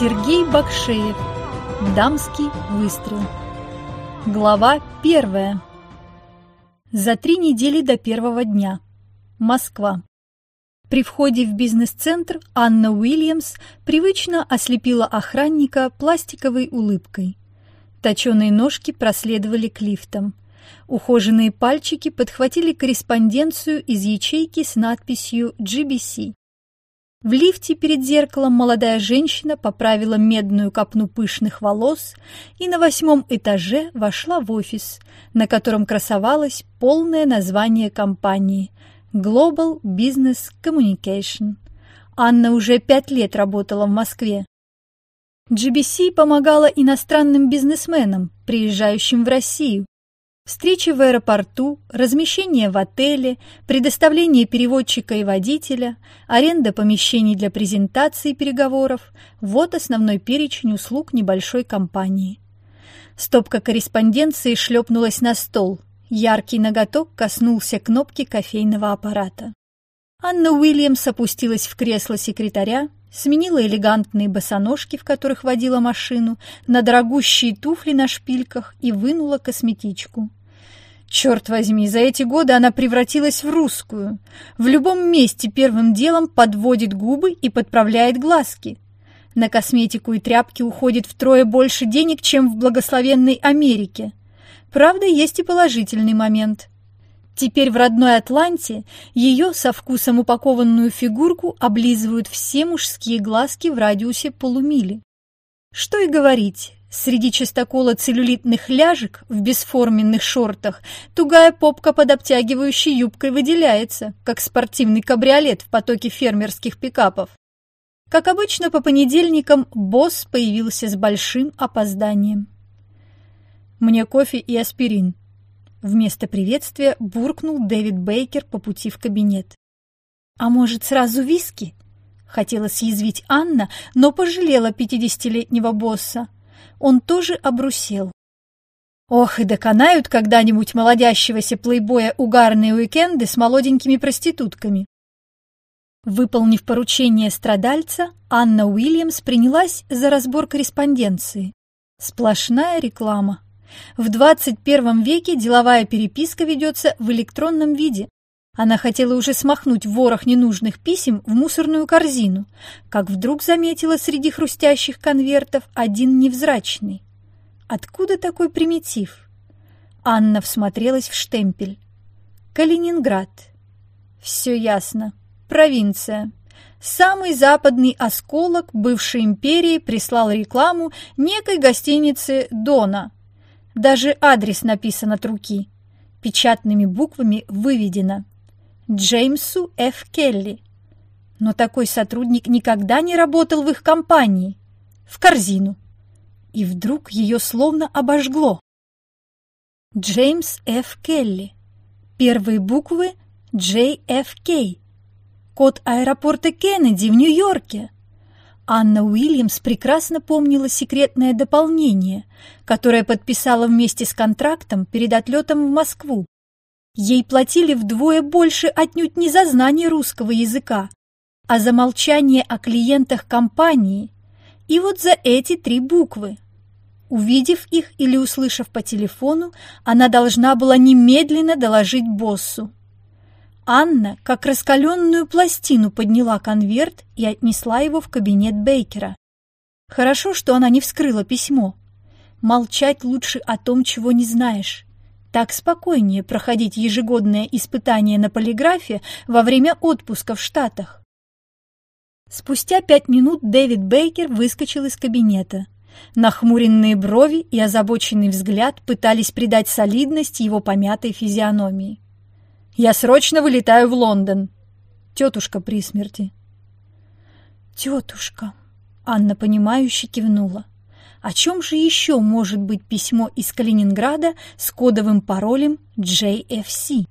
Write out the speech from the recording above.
Сергей Бакшеев. Дамский выстрел. Глава первая. За три недели до первого дня. Москва. При входе в бизнес-центр Анна Уильямс привычно ослепила охранника пластиковой улыбкой. Точеные ножки проследовали к лифтам. Ухоженные пальчики подхватили корреспонденцию из ячейки с надписью GBC. В лифте перед зеркалом молодая женщина поправила медную копну пышных волос и на восьмом этаже вошла в офис, на котором красовалось полное название компании Global Business Communication. Анна уже пять лет работала в Москве. GBC помогала иностранным бизнесменам, приезжающим в Россию, Встречи в аэропорту, размещение в отеле, предоставление переводчика и водителя, аренда помещений для презентаций и переговоров – вот основной перечень услуг небольшой компании. Стопка корреспонденции шлепнулась на стол. Яркий ноготок коснулся кнопки кофейного аппарата. Анна Уильямс опустилась в кресло секретаря, сменила элегантные босоножки, в которых водила машину, на дорогущие туфли на шпильках и вынула косметичку. Черт возьми, за эти годы она превратилась в русскую. В любом месте первым делом подводит губы и подправляет глазки. На косметику и тряпки уходит втрое больше денег, чем в благословенной Америке. Правда, есть и положительный момент. Теперь в родной Атланте ее со вкусом упакованную фигурку облизывают все мужские глазки в радиусе полумили. Что и говорить, Среди чистокола целлюлитных ляжек в бесформенных шортах тугая попка под обтягивающей юбкой выделяется, как спортивный кабриолет в потоке фермерских пикапов. Как обычно, по понедельникам босс появился с большим опозданием. «Мне кофе и аспирин». Вместо приветствия буркнул Дэвид Бейкер по пути в кабинет. «А может, сразу виски?» Хотела съязвить Анна, но пожалела пятидесятилетнего босса он тоже обрусел. Ох, и доконают когда-нибудь молодящегося плейбоя угарные уикенды с молоденькими проститутками. Выполнив поручение страдальца, Анна Уильямс принялась за разбор корреспонденции. Сплошная реклама. В 21 веке деловая переписка ведется в электронном виде. Она хотела уже смахнуть ворох ненужных писем в мусорную корзину, как вдруг заметила среди хрустящих конвертов один невзрачный. Откуда такой примитив? Анна всмотрелась в штемпель. Калининград. Все ясно. Провинция. Самый западный осколок бывшей империи прислал рекламу некой гостинице «Дона». Даже адрес написан от руки. Печатными буквами выведено Джеймсу Ф. Келли. Но такой сотрудник никогда не работал в их компании. В корзину. И вдруг ее словно обожгло. Джеймс Ф. Келли. Первые буквы JFK. Код аэропорта Кеннеди в Нью-Йорке. Анна Уильямс прекрасно помнила секретное дополнение, которое подписала вместе с контрактом перед отлетом в Москву. Ей платили вдвое больше отнюдь не за знание русского языка, а за молчание о клиентах компании. И вот за эти три буквы. Увидев их или услышав по телефону, она должна была немедленно доложить боссу. Анна, как раскаленную пластину, подняла конверт и отнесла его в кабинет Бейкера. Хорошо, что она не вскрыла письмо. Молчать лучше о том, чего не знаешь. Так спокойнее проходить ежегодное испытание на полиграфе во время отпуска в Штатах. Спустя пять минут Дэвид Бейкер выскочил из кабинета. Нахмуренные брови и озабоченный взгляд пытались придать солидность его помятой физиономии. «Я срочно вылетаю в Лондон!» Тетушка при смерти. «Тетушка!» Анна, понимающе кивнула. О чем же еще может быть письмо из Калининграда с кодовым паролем JFC?